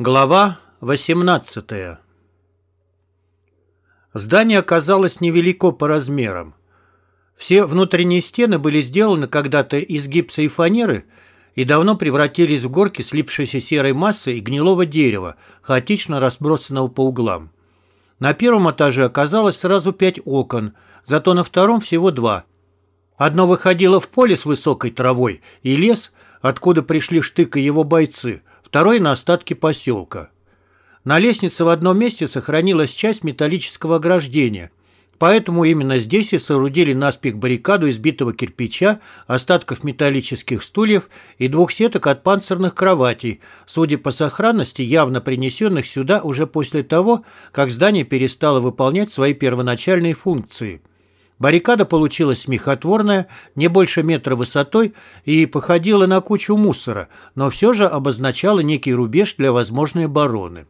Глава 18 Здание оказалось невелико по размерам. Все внутренние стены были сделаны когда-то из гипса и фанеры и давно превратились в горки слипшейся серой массы и гнилого дерева, хаотично разбросанного по углам. На первом этаже оказалось сразу пять окон, зато на втором всего два. Одно выходило в поле с высокой травой и лес, откуда пришли Штык и его бойцы – второй на остатки поселка. На лестнице в одном месте сохранилась часть металлического ограждения, поэтому именно здесь и соорудили наспех баррикаду из битого кирпича, остатков металлических стульев и двух сеток от панцирных кроватей, судя по сохранности, явно принесенных сюда уже после того, как здание перестало выполнять свои первоначальные функции – Баррикада получилась смехотворная, не больше метра высотой и походила на кучу мусора, но все же обозначала некий рубеж для возможной обороны.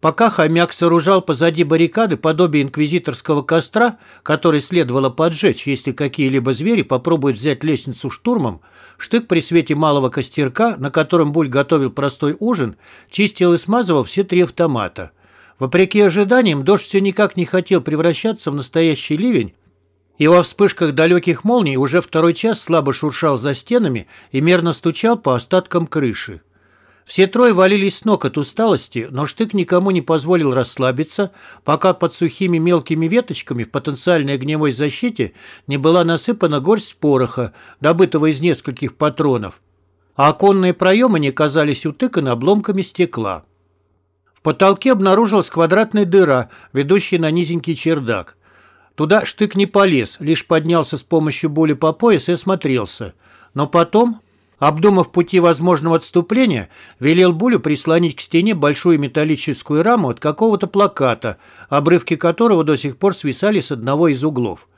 Пока хомяк сооружал позади баррикады подобие инквизиторского костра, который следовало поджечь, если какие-либо звери попробуют взять лестницу штурмом, Штык при свете малого костерка, на котором Буль готовил простой ужин, чистил и смазывал все три автомата. Вопреки ожиданиям, дождь все никак не хотел превращаться в настоящий ливень, и во вспышках далеких молний уже второй час слабо шуршал за стенами и мерно стучал по остаткам крыши. Все трое валились с ног от усталости, но Штык никому не позволил расслабиться, пока под сухими мелкими веточками в потенциальной огневой защите не была насыпана горсть пороха, добытого из нескольких патронов, а оконные проемы не казались утыканы обломками стекла потолке обнаружилась квадратная дыра, ведущая на низенький чердак. Туда штык не полез, лишь поднялся с помощью боли по пояс и осмотрелся. Но потом, обдумав пути возможного отступления, велел Булю прислонить к стене большую металлическую раму от какого-то плаката, обрывки которого до сих пор свисали с одного из углов.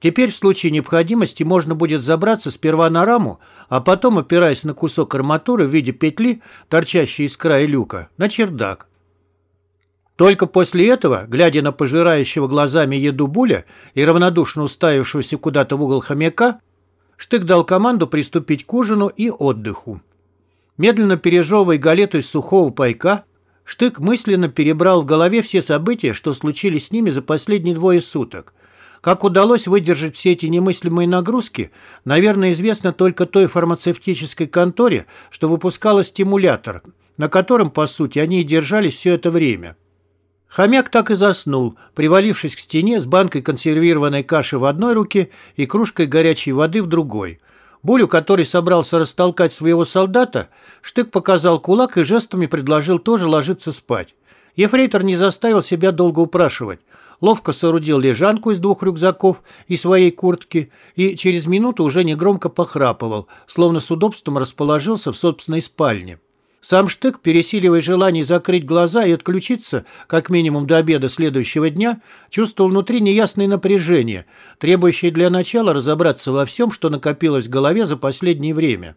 Теперь в случае необходимости можно будет забраться сперва на раму, а потом, опираясь на кусок арматуры в виде петли, торчащей из края люка, на чердак. Только после этого, глядя на пожирающего глазами еду Буля и равнодушно уставившегося куда-то в угол хомяка, Штык дал команду приступить к ужину и отдыху. Медленно пережевывая галету из сухого пайка, Штык мысленно перебрал в голове все события, что случились с ними за последние двое суток. Как удалось выдержать все эти немыслимые нагрузки, наверное, известно только той фармацевтической конторе, что выпускала стимулятор, на котором, по сути, они и держались все это время. Хомяк так и заснул, привалившись к стене с банкой консервированной каши в одной руке и кружкой горячей воды в другой. Булю, который собрался растолкать своего солдата, Штык показал кулак и жестами предложил тоже ложиться спать. Ефрейтор не заставил себя долго упрашивать. Ловко соорудил лежанку из двух рюкзаков и своей куртки и через минуту уже негромко похрапывал, словно с удобством расположился в собственной спальне. Сам Штык, пересиливая желание закрыть глаза и отключиться, как минимум до обеда следующего дня, чувствовал внутри неясное напряжение, требующее для начала разобраться во всем, что накопилось в голове за последнее время.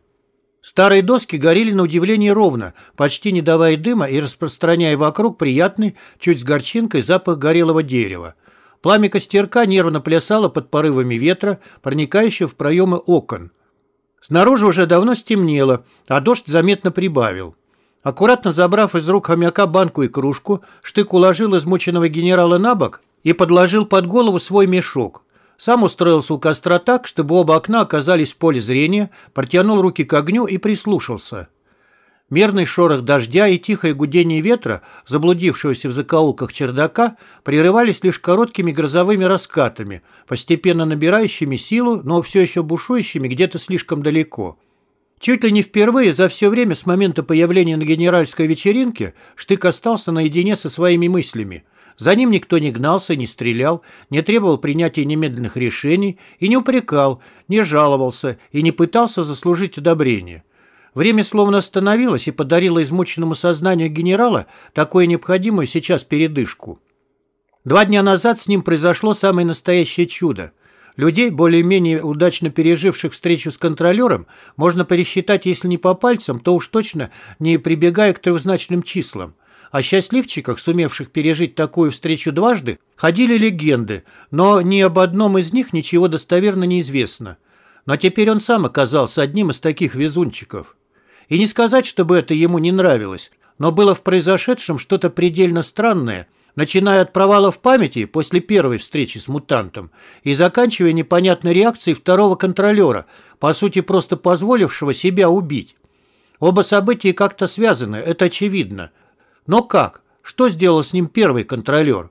Старые доски горели на удивление ровно, почти не давая дыма и распространяя вокруг приятный, чуть с горчинкой, запах горелого дерева. Пламя костерка нервно плясало под порывами ветра, проникающего в проемы окон. Снаружи уже давно стемнело, а дождь заметно прибавил. Аккуратно забрав из рук хомяка банку и кружку, Штык уложил измученного генерала на бок и подложил под голову свой мешок. Сам устроился у костра так, чтобы оба окна оказались в поле зрения, протянул руки к огню и прислушался. Мерный шорох дождя и тихое гудение ветра, заблудившегося в закоулках чердака, прерывались лишь короткими грозовыми раскатами, постепенно набирающими силу, но все еще бушующими где-то слишком далеко. Чуть ли не впервые за все время с момента появления на генеральской вечеринке Штык остался наедине со своими мыслями. За ним никто не гнался, не стрелял, не требовал принятия немедленных решений и не упрекал, не жаловался и не пытался заслужить одобрение. Время словно остановилось и подарило измученному сознанию генерала такую необходимую сейчас передышку. Два дня назад с ним произошло самое настоящее чудо. Людей, более-менее удачно переживших встречу с контролером, можно пересчитать, если не по пальцам, то уж точно не прибегая к трехзначным числам. О счастливчиках, сумевших пережить такую встречу дважды, ходили легенды, но ни об одном из них ничего достоверно не известно. Но теперь он сам оказался одним из таких везунчиков. И не сказать, чтобы это ему не нравилось. но было в произошедшем что-то предельно странное, начиная от провала в памяти после первой встречи с мутантом и заканчивая непонятной реакцией второго контролера, по сути просто позволившего себя убить. Оба события как-то связаны, это очевидно. Но как? Что сделал с ним первый контролер?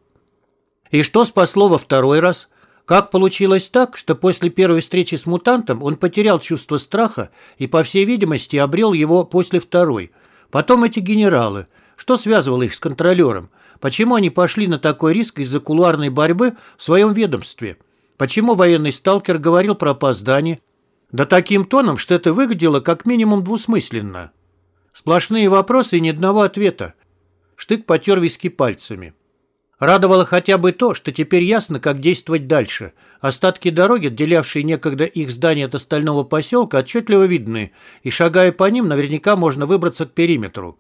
И что спасло во второй раз? Как получилось так, что после первой встречи с мутантом он потерял чувство страха и, по всей видимости, обрел его после второй? Потом эти генералы. Что связывало их с контролером? Почему они пошли на такой риск из-за кулуарной борьбы в своем ведомстве? Почему военный сталкер говорил про опоздание? Да таким тоном, что это выглядело как минимум двусмысленно. Сплошные вопросы и ни одного ответа. Штык потер виски пальцами. Радовало хотя бы то, что теперь ясно, как действовать дальше. Остатки дороги, отделявшие некогда их здание от остального поселка, отчетливо видны, и, шагая по ним, наверняка можно выбраться к периметру.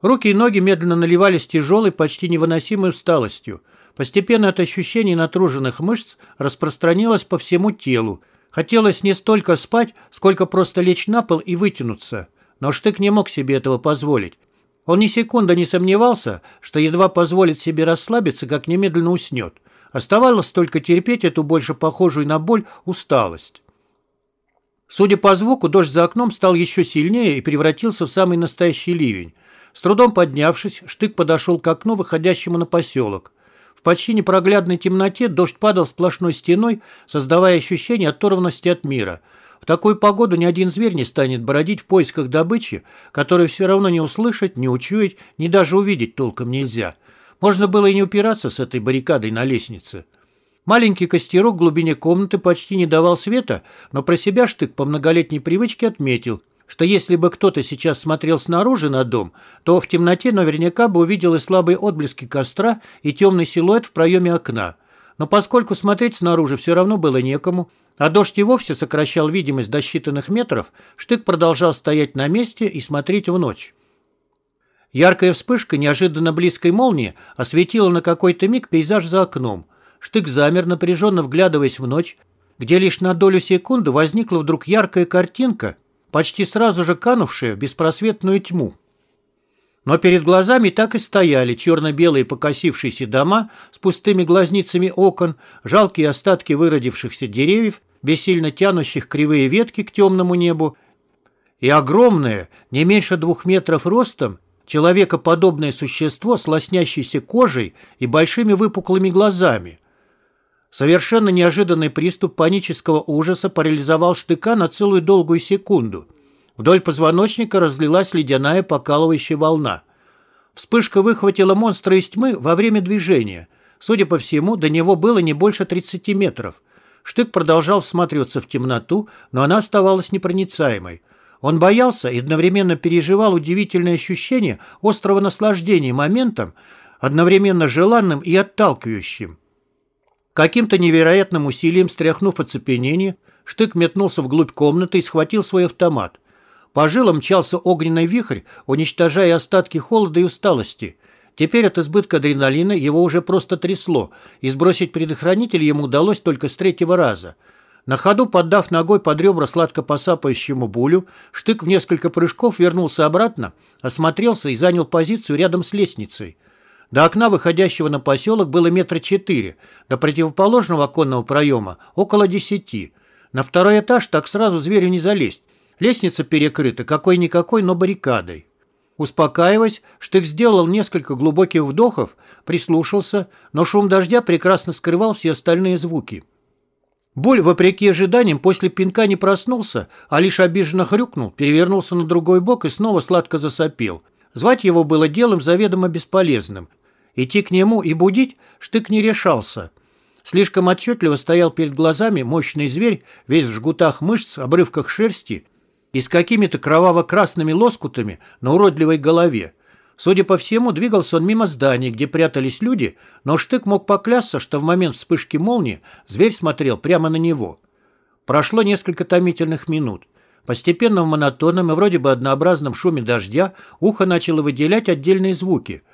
Руки и ноги медленно наливались тяжелой, почти невыносимой усталостью. Постепенно это ощущение натруженных мышц распространилось по всему телу. Хотелось не столько спать, сколько просто лечь на пол и вытянуться. Но Штык не мог себе этого позволить. Он ни секунды не сомневался, что едва позволит себе расслабиться, как немедленно уснет. Оставалось только терпеть эту больше похожую на боль усталость. Судя по звуку, дождь за окном стал еще сильнее и превратился в самый настоящий ливень. С трудом поднявшись, Штык подошел к окну, выходящему на поселок. В почти непроглядной темноте дождь падал сплошной стеной, создавая ощущение оторванности от мира – в такую погоду ни один зверь не станет бродить в поисках добычи, которую все равно не услышать, не учуять, ни даже увидеть толком нельзя. Можно было и не упираться с этой баррикадой на лестнице. Маленький костерок в глубине комнаты почти не давал света, но про себя Штык по многолетней привычке отметил, что если бы кто-то сейчас смотрел снаружи на дом, то в темноте наверняка бы увидел и слабые отблески костра, и темный силуэт в проеме окна. Но поскольку смотреть снаружи все равно было некому, а дождь и вовсе сокращал видимость до считанных метров, Штык продолжал стоять на месте и смотреть в ночь. Яркая вспышка неожиданно близкой молнии осветила на какой-то миг пейзаж за окном. Штык замер, напряженно вглядываясь в ночь, где лишь на долю секунды возникла вдруг яркая картинка, почти сразу же канувшая в беспросветную тьму. Но перед глазами так и стояли черно-белые покосившиеся дома с пустыми глазницами окон, жалкие остатки выродившихся деревьев, бессильно тянущих кривые ветки к темному небу, и огромное, не меньше двух метров ростом, человекоподобное существо с лоснящейся кожей и большими выпуклыми глазами. Совершенно неожиданный приступ панического ужаса парализовал штыка на целую долгую секунду – Вдоль позвоночника разлилась ледяная покалывающая волна. Вспышка выхватила монстра из тьмы во время движения. Судя по всему, до него было не больше 30 метров. Штык продолжал всматриваться в темноту, но она оставалась непроницаемой. Он боялся и одновременно переживал удивительное ощущение острого наслаждения моментом, одновременно желанным и отталкивающим. Каким-то невероятным усилием, стряхнув оцепенение, Штык метнулся вглубь комнаты и схватил свой автомат. По жилам мчался огненный вихрь, уничтожая остатки холода и усталости. Теперь от избытка адреналина его уже просто трясло, и сбросить предохранитель ему удалось только с третьего раза. На ходу, поддав ногой под ребра сладко посапающему булю, Штык в несколько прыжков вернулся обратно, осмотрелся и занял позицию рядом с лестницей. До окна, выходящего на поселок, было метра четыре, до противоположного оконного проема – около десяти. На второй этаж так сразу зверю не залезть, Лестница перекрыта какой-никакой, но баррикадой. Успокаиваясь, Штык сделал несколько глубоких вдохов, прислушался, но шум дождя прекрасно скрывал все остальные звуки. Боль, вопреки ожиданиям, после пинка не проснулся, а лишь обиженно хрюкнул, перевернулся на другой бок и снова сладко засопел. Звать его было делом заведомо бесполезным. Идти к нему и будить Штык не решался. Слишком отчетливо стоял перед глазами мощный зверь, весь в жгутах мышц, обрывках шерсти и с какими-то кроваво-красными лоскутами на уродливой голове. Судя по всему, двигался он мимо зданий, где прятались люди, но Штык мог поклясться, что в момент вспышки молнии зверь смотрел прямо на него. Прошло несколько томительных минут. Постепенно в монотонном и вроде бы однообразном шуме дождя ухо начало выделять отдельные звуки –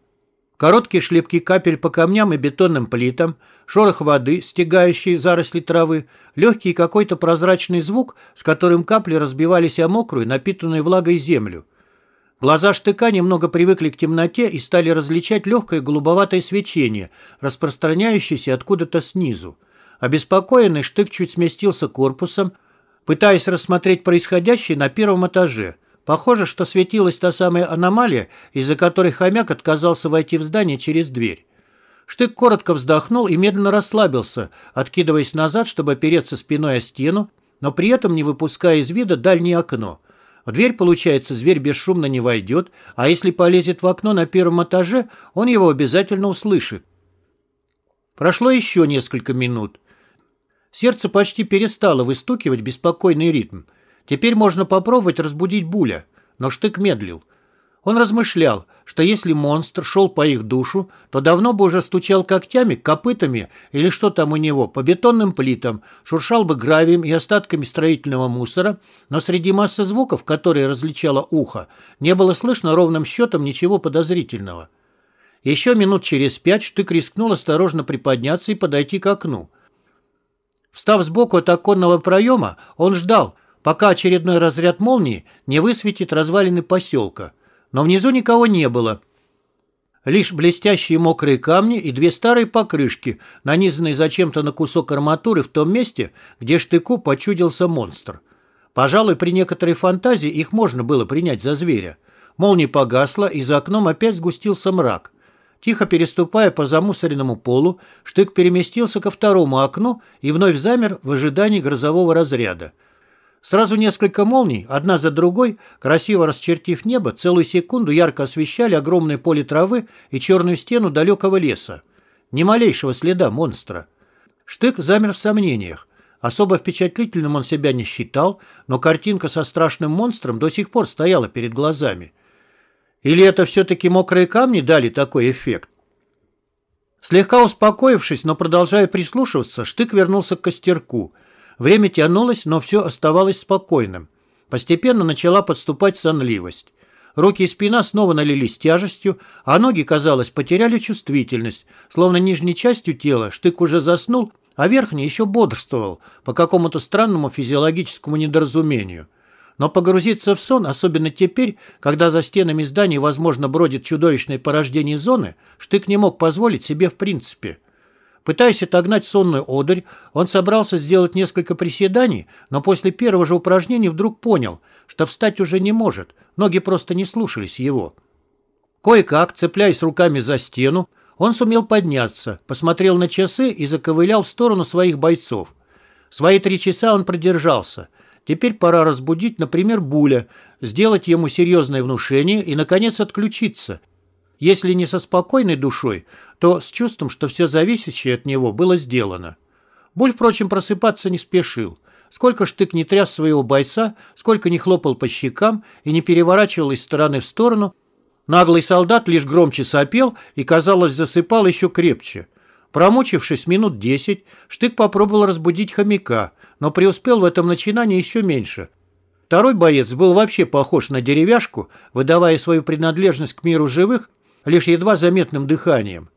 Короткие шлепки капель по камням и бетонным плитам, шорох воды, стегающие заросли травы, легкий какой-то прозрачный звук, с которым капли разбивались о мокрую, напитанную влагой землю. Глаза штыка немного привыкли к темноте и стали различать легкое голубоватое свечение, распространяющееся откуда-то снизу. Обеспокоенный штык чуть сместился корпусом, пытаясь рассмотреть происходящее на первом этаже. Похоже, что светилась та самая аномалия, из-за которой хомяк отказался войти в здание через дверь. Штык коротко вздохнул и медленно расслабился, откидываясь назад, чтобы опереться спиной о стену, но при этом не выпуская из вида дальнее окно – в дверь, получается, зверь бесшумно не войдет, а если полезет в окно на первом этаже, он его обязательно услышит. Прошло еще несколько минут. Сердце почти перестало выстукивать беспокойный ритм. Теперь можно попробовать разбудить Буля, но Штык медлил. Он размышлял, что если монстр шел по их душу, то давно бы уже стучал когтями, копытами или что там у него, по бетонным плитам, шуршал бы гравием и остатками строительного мусора, но среди массы звуков, которые различало ухо, не было слышно ровным счетом ничего подозрительного. Еще минут через пять Штык рискнул осторожно приподняться и подойти к окну. Встав сбоку от оконного проема, он ждал, пока очередной разряд молнии не высветит развалины поселка – но внизу никого не было. Лишь блестящие мокрые камни и две старые покрышки, нанизанные зачем-то на кусок арматуры в том месте, где штыку почудился монстр. Пожалуй, при некоторой фантазии их можно было принять за зверя. Молния погасла, и за окном опять сгустился мрак. Тихо переступая по замусоренному полу, штык переместился ко второму окну и вновь замер в ожидании грозового разряда. Сразу несколько молний, одна за другой, красиво расчертив небо, целую секунду ярко освещали огромное поле травы и черную стену далекого леса. Ни малейшего следа монстра. Штык замер в сомнениях. Особо впечатлительным он себя не считал, но картинка со страшным монстром до сих пор стояла перед глазами. Или это все-таки мокрые камни дали такой эффект? Слегка успокоившись, но продолжая прислушиваться, Штык вернулся к костерку – Время тянулось, но все оставалось спокойным. Постепенно начала подступать сонливость. Руки и спина снова налились тяжестью, а ноги, казалось, потеряли чувствительность, словно нижней частью тела штык уже заснул, а верхний еще бодрствовал по какому-то странному физиологическому недоразумению. Но погрузиться в сон, особенно теперь, когда за стенами зданий, возможно, бродит чудовищное порождение зоны, штык не мог позволить себе в принципе – Пытаясь отогнать сонную одырь, он собрался сделать несколько приседаний, но после первого же упражнения вдруг понял, что встать уже не может, ноги просто не слушались его. Кое-как, цепляясь руками за стену, он сумел подняться, посмотрел на часы и заковылял в сторону своих бойцов. Свои три часа он продержался. Теперь пора разбудить, например, Буля, сделать ему серьезное внушение и, наконец, отключиться, если не со спокойной душой, то с чувством, что все зависящее от него было сделано. Буль, впрочем, просыпаться не спешил. Сколько штык не тряс своего бойца, сколько не хлопал по щекам и не переворачивал из стороны в сторону, наглый солдат лишь громче сопел и, казалось, засыпал еще крепче. Промучившись минут десять, Штык попробовал разбудить хомяка, но преуспел в этом начинании еще меньше. Второй боец был вообще похож на деревяшку, выдавая свою принадлежность к миру живых лишь едва заметным дыханием.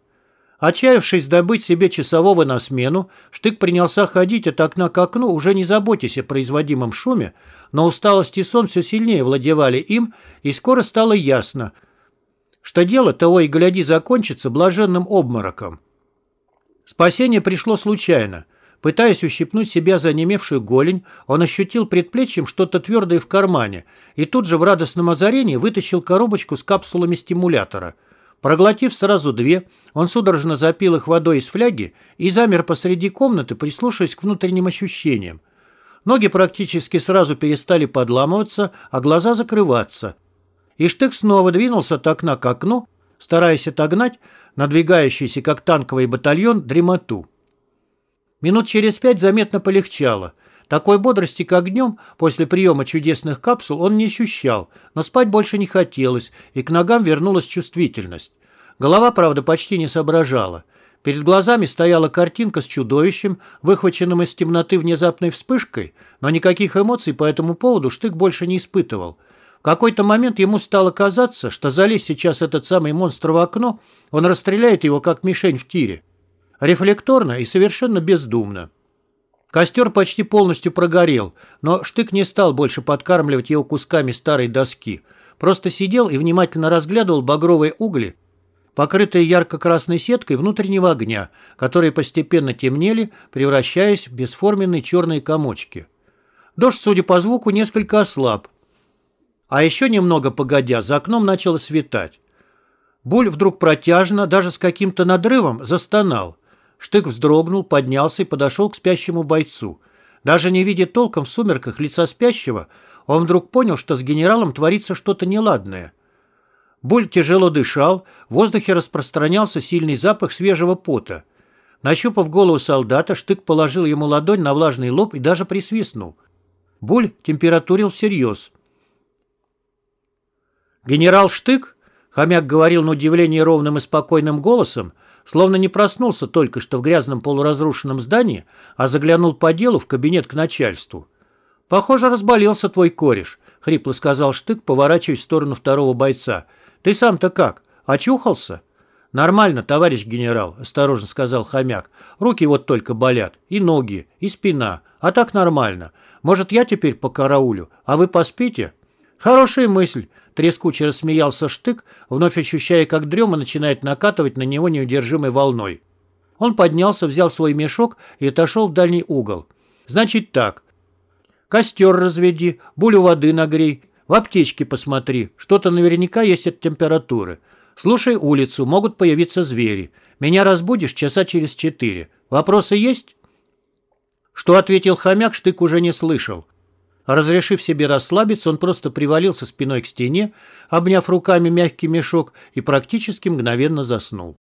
Отчаявшись добыть себе часового на смену, Штык принялся ходить от окна к окну, уже не заботясь о производимом шуме, но усталость и сон все сильнее владевали им, и скоро стало ясно, что дело того и гляди закончится блаженным обмороком. Спасение пришло случайно. Пытаясь ущипнуть себя за онемевшую голень, он ощутил предплечьем что-то твердое в кармане и тут же в радостном озарении вытащил коробочку с капсулами стимулятора – Проглотив сразу две, он судорожно запил их водой из фляги и замер посреди комнаты, прислушиваясь к внутренним ощущениям. Ноги практически сразу перестали подламываться, а глаза закрываться. И штык снова двинулся от окна к окну, стараясь отогнать надвигающийся, как танковый батальон, дремоту. Минут через пять заметно полегчало. Такой бодрости, как днем, после приема чудесных капсул он не ощущал, но спать больше не хотелось, и к ногам вернулась чувствительность. Голова, правда, почти не соображала. Перед глазами стояла картинка с чудовищем, выхваченным из темноты внезапной вспышкой, но никаких эмоций по этому поводу Штык больше не испытывал. В какой-то момент ему стало казаться, что залезть сейчас этот самый монстр в окно, он расстреляет его как мишень в тире. Рефлекторно и совершенно бездумно. Костер почти полностью прогорел, но Штык не стал больше подкармливать его кусками старой доски. просто сидел и внимательно разглядывал багровые угли, покрытые ярко-красной сеткой внутреннего огня, которые постепенно темнели, превращаясь в бесформенные черные комочки. Дождь, судя по звуку, несколько ослаб. А еще немного погодя, за окном начало светать. Буль вдруг протяжно, даже с каким-то надрывом, застонал. Штык вздрогнул, поднялся и подошел к спящему бойцу. Даже не видя толком в сумерках лица спящего, он вдруг понял, что с генералом творится что-то неладное. Буль тяжело дышал, в воздухе распространялся сильный запах свежего пота. Нащупав голову солдата, Штык положил ему ладонь на влажный лоб и даже присвистнул. Буль температурил всерьез. Генерал Штык, хомяк говорил на удивление ровным и спокойным голосом, словно не проснулся только что в грязном полуразрушенном здании, а заглянул по делу в кабинет к начальству. «Похоже, разболелся твой кореш», — хрипло сказал Штык, поворачиваясь в сторону второго бойца. «Ты сам-то как? Очухался?» «Нормально, товарищ генерал», — осторожно сказал хомяк. «Руки вот только болят, и ноги, и спина, а так нормально. Может, я теперь по караулю, а вы поспите?» «Хорошая мысль», — трескуче рассмеялся Штык, вновь ощущая, как дрема начинает накатывать на него неудержимой волной. Он поднялся, взял свой мешок и отошел в дальний угол. «Значит так. Костер разведи, булю воды нагрей, в аптечке посмотри, что-то наверняка есть от температуры. Слушай улицу, могут появиться звери. Меня разбудишь часа через четыре. Вопросы есть?» Что ответил хомяк, Штык уже не слышал. Разрешив себе расслабиться, он просто привалился спиной к стене, обняв руками мягкий мешок и практически мгновенно заснул.